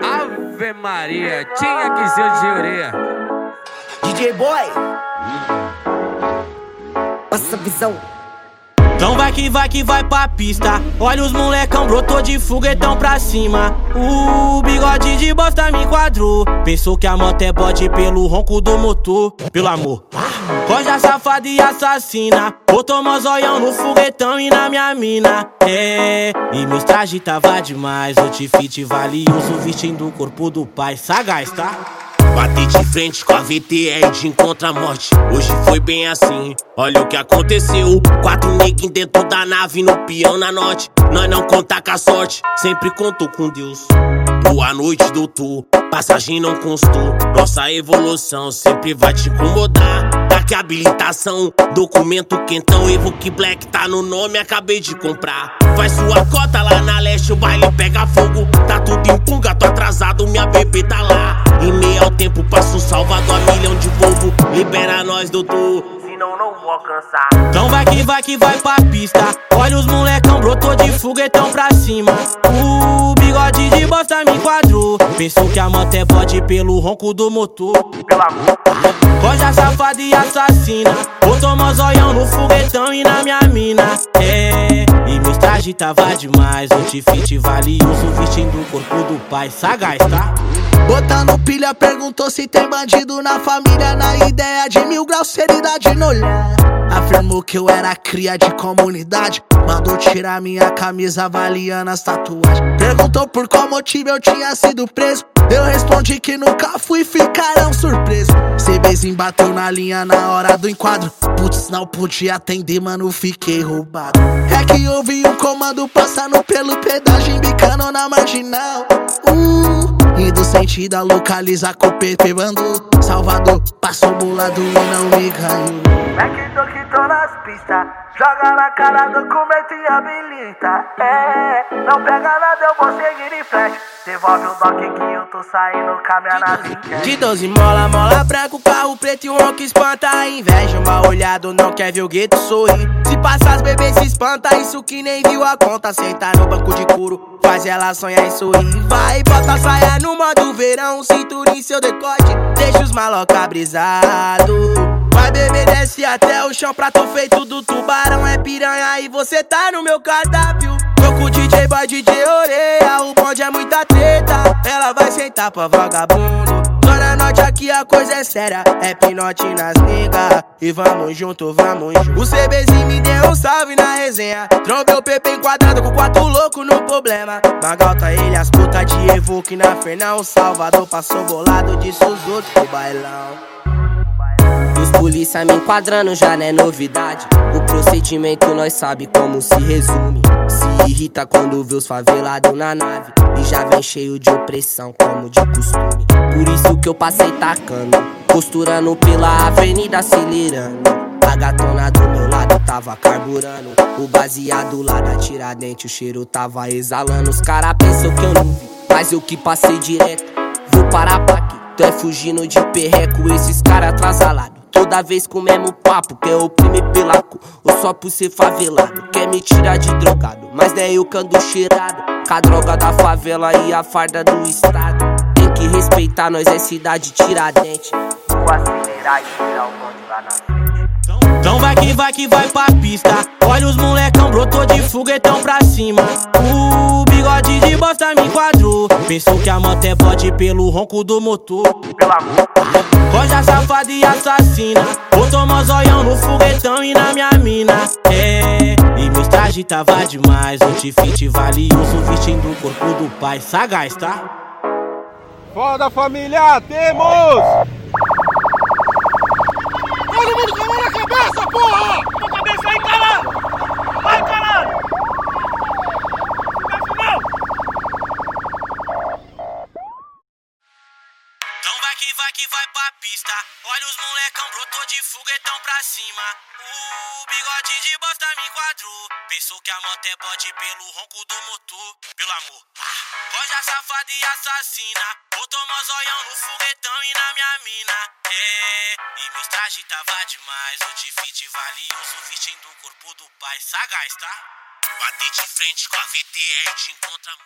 Ave Maria, tinha que ser de orelha. DJ Boy. Passa visão. Então vai que vai que vai pra pista. Olha os molecão, brotou de foguetão pra cima. O bigode de bosta me enquadrou. Pensou que a moto é bode pelo ronco do motor. Pelo amor. Coja safada e assassina. Botou mozóião no foguetão e na minha mina. É, e meus trajes tava demais. Outfit valioso vestindo o corpo do pai. Sagaz, tá? Bati de frente com a VTR de encontra morte. Hoje foi bem assim, olha o que aconteceu. Quatro neguinhos dentro da nave, no peão na norte. Nós não conta com a sorte, sempre contou com Deus. Boa noite, doutor. Passagem não constou. Nossa evolução sempre vai te incomodar. Daqui habilitação, documento quentão. Evoque Black tá no nome, acabei de comprar. Faz sua cota lá na leste, o baile pega fogo. Tá tudo em punga, tô atrasado, minha bebê tá lá. Em meio ao tempo, passo Salvador a milhão de povo. Libera nós, doutor. Senão não vou alcançar. Então vai que vai que vai pra pista. Olha os molecão, brotou de foguetão pra cima. O bigode de bosta me enquadrou. Pensou que a moto é bode pelo ronco do motor. Pelo amor. Coja safada e assassina. Botou mozóião no foguetão e na minha mina. É, e meus trajes tava demais. Outfit valioso vestindo o corpo do pai. Sagaz, tá? Botando pilha, perguntou se tem bandido na família. Na ideia de mil graus, seriedade no olhar. Afirmou que eu era cria de comunidade. Mandou tirar minha camisa avaliando as tatuagens. Perguntou por qual motivo eu tinha sido preso. Eu respondi que nunca fui, ficarão surpresos. CBzinho bateu na linha na hora do enquadro. Putz, não podia atender, mano, fiquei roubado. É que ouvi um comando passando pelo pedágio, na marginal. Uh. Indo sentido a localizar com o PP mandou Salvador, passou bolado e não me ganhou. É que tô que tô nas pistas. Joga na cara, documento e habilita. É, não pega nada, eu vou seguir em frente. Devolve o doc que eu tô saindo com a minha nave De 12 mola, mola branco, carro preto e um ronco espanta. A inveja Uma olhada não quer ver o gueto sorrir Se passar as bebês se espanta, isso que nem viu a conta Sentar no banco de couro, faz ela sonhar e sorrir. Vai, bota a saia no modo verão, cintura em seu decote Deixa os maloca brisado. Vai beber, desce até o chão, prato feito do tubarão É piranha e você tá no meu cardápio. Tô com DJ Boy, DJ Oreia, o bonde é muita treta Ela vai sentar pra vagabundo Norte aqui a coisa é séria. É pinote nas nega E vamos junto, vamos O CBzinho me deu um salve na resenha. Trombei o PP enquadrado com quatro loucos no problema. Magalta ele, as putas de Evoque na Fernão Salvador passou bolado, outros pro bailão os polícia me enquadrando já não é novidade. O procedimento nós sabe como se resume. Se irrita quando vê os favelados na nave. E já vem cheio de opressão, como de costume. Por isso que eu passei tacando. Costurando pela avenida acelerando. A gatona do meu lado tava carburando. O baseado lá da tiradente, o cheiro tava exalando. Os cara pensam que eu não vi, mas eu que passei direto. Vou parar pra quê? Tu é fugindo de perreco, esses cara atrasalados. Toda vez com o mesmo papo, quer oprimir pela cor Ou só por ser favelado, quer me tirar de drogado. Mas não é eu que cheirado Com a droga da favela e a farda do estado. Tem que respeitar, nós é cidade tiradente. Vou acelerar e tirar o lá na frente que vai que vai pra pista. Olha os molecão, brotou de foguetão pra cima. O bigode de bosta me enquadrou. Pensou que a moto é bode pelo ronco do motor. Pelo amor Coja safada e assassina. Botou mozóião no foguetão e na minha mina. É, e meus trajes tava demais. Outfit valioso vestindo o corpo do pai. Sagaz, tá? Foda família, temos! Todo mundo com a mão na cabeça, porra! Com a cabeça aí, caralho! Vai, caralho! Não! Então vai que vai que vai pra pista. Olha os molecão, brotou de foguetão pra cima. O bigode de bosta me enquadrou. Pensou que a moto é bode pelo ronco do motor. Pelo amor. Coja safada e assassina. Botou mozóião no foguetão e na minha mina. Trajes tava demais. Outfit valioso vestindo o corpo do pai. Sagaz, tá? Bati de frente com a VTR de encontra